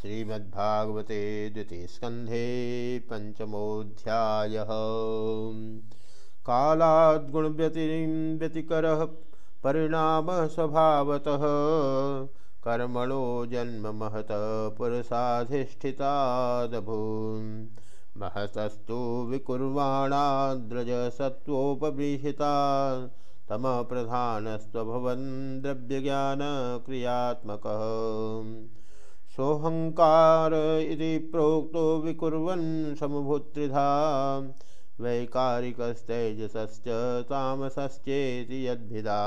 श्रीमद्भागवते द्वितीयस्कन्धे पञ्चमोऽध्यायः। कालाद्गुणव्यतिरिं व्यतिकरः परिणामः स्वभावतः कर्मणो जन्म महतः पुरुषाधिष्ठितादभून् महतस्तु विकुर्वाणाद्रजसत्त्वोपबृंहिता। तमप्रधानस्त्वभवन् द्रव्यज्ञानक्रियात्मकः। सोऽहङ्कार इति प्रोक्तो विकुर्वन् समभूत्रिधा। वैकारिकस्तैजसश्च तामसश्चेति यद्भिदा।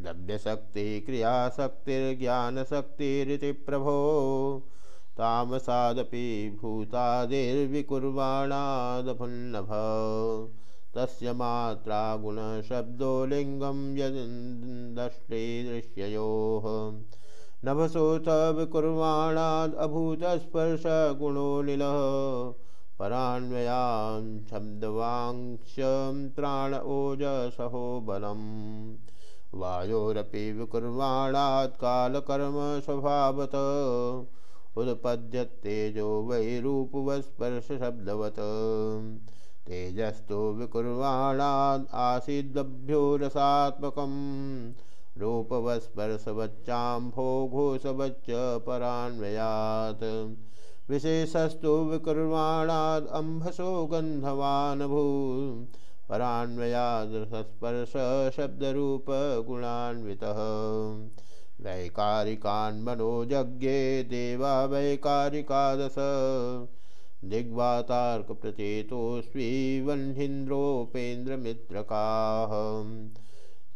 द्रव्यशक्तिः क्रियाशक्तिर्ज्ञानशक्तिरिति प्रभो। तामसादपि भूतादिर्विकुर्वाणादभुन्नभ। तस्य मात्रा गुणशब्दो लिङ्गं यदष्टे दृश्ययोः। नभसोऽथ विकुर्वाणादभूतस्पर्शगुणोऽनिलः परान्वयां शब्दवाङ्क्षं प्राण ओजसहो बलम् वायोरपि विकुर्वाणात् कालकर्म स्वभावत उदपद्यत्तेजो वै रूपवस्पर्शशब्दवत् तेजस्तु विकुर्वाणाद् आसीद्भ्यो रसात्मकम् रूपवस्पर्शवच्चाम्भोघोषवच्च परान्वयात्। विशेषस्तु विकुर्वाणाद् अम्भसो गन्धवानभू परान्वयादस्पर्शशब्दरूपगुणान्वितः वैकारिकान् मनोजज्ञे देवा वैकारिकादश। दिग्वातार्कप्रचेतोऽस्वी वह्नीन्द्रोपेन्द्रमित्रकाः।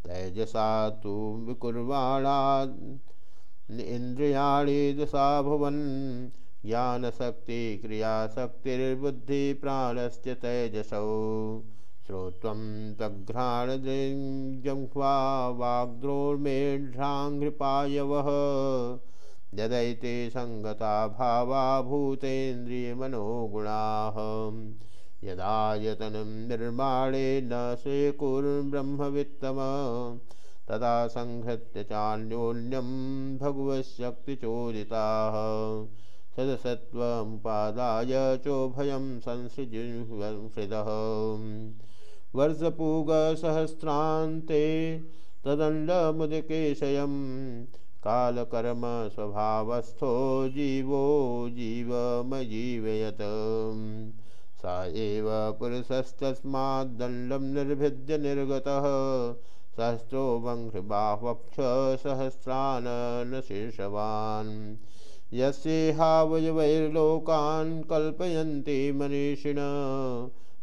तैजसा तो विकुर्वाणाद् इन्द्रियाणि दशा भुवन्, ज्ञानशक्ति क्रियाशक्तिर्बुद्धि प्राणस्य तैजसौ। श्रोत्वं तघ्राणजङ्घ्वा वाग्द्रोर्मेढ्राङ्घ्रिपायवः यदैते सङ्गता भावा यदायतनं निर्माणे न स्वीकुर्ब्रह्मवित्तम। तदा संहृत्य चान्योन्यं भगवशक्तिचोदिताः। सदसत्त्वमुपादाय चोभयं संसृजुहृदः वर्षपूगसहस्रान्ते तदण्डमुदकेशयं कालकर्म स्वभावस्थो जीवो जीवमजीवयत्। स एव पुरुषस्तस्माद्दण्डं निर्भिद्य निर्गतः। सहस्रो वङ्घ्रिबाह्वक्ष सहस्रान् शीर्षवान् यस्येहावयवैर्लोकान् कल्पयन्ति मनीषिण।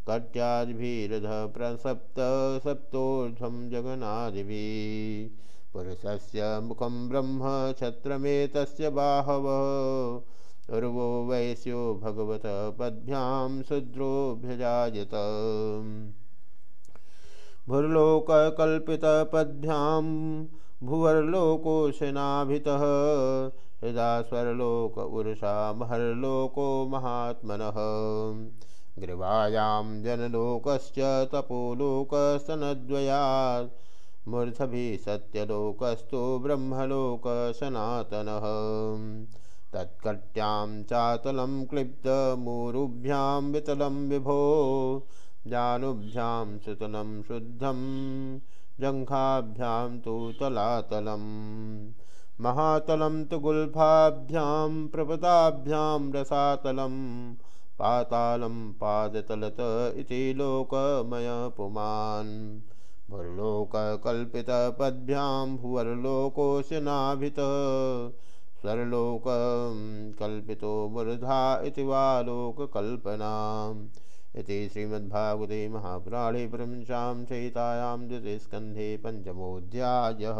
कट्याद्भिरध प्रसप्त सप्तोर्ध्वं जगनादिभिः। पुरुषस्य मुखं ब्रह्म, छत्रमेतस्य बाहवः। उर्वो वैश्यो भगवत पद्भ्यां शूद्रोऽभ्यजायत भुर्लोककल्पितपद्भ्यां भुवर्लोकोशनाभितः हृदा स्वरलोक उरुषा महर्लोको महात्मनः। ग्रीवायां जनलोक तपोलोक जनलोकश्च तपोलोकस्तनद्वयात्, मूर्धभिः सत्यलोकस्तु ब्रह्मलोकसनातनः। तत्कट्यां चातलं क्लिप्तमूरुभ्यां वितलं विभो, जानुभ्यां सुतलं शुद्धं, जङ्घाभ्यां तु तलातलं। महातलं तु गुल्फाभ्यां प्रपदाभ्यां रसातलं, पातालं पादतलत इति लोकमयपुमान् भुर्लोककल्पितपद्भ्यां भुवर्लोकोशनाभितः स्वरलोकं कल्पितो मूर्धा इति वा लोककल्पनाम्। इति श्रीमद्भागवते महापुराणे प्रपञ्चां सहितायां द्वितीयस्कन्धे पञ्चमोऽध्यायः।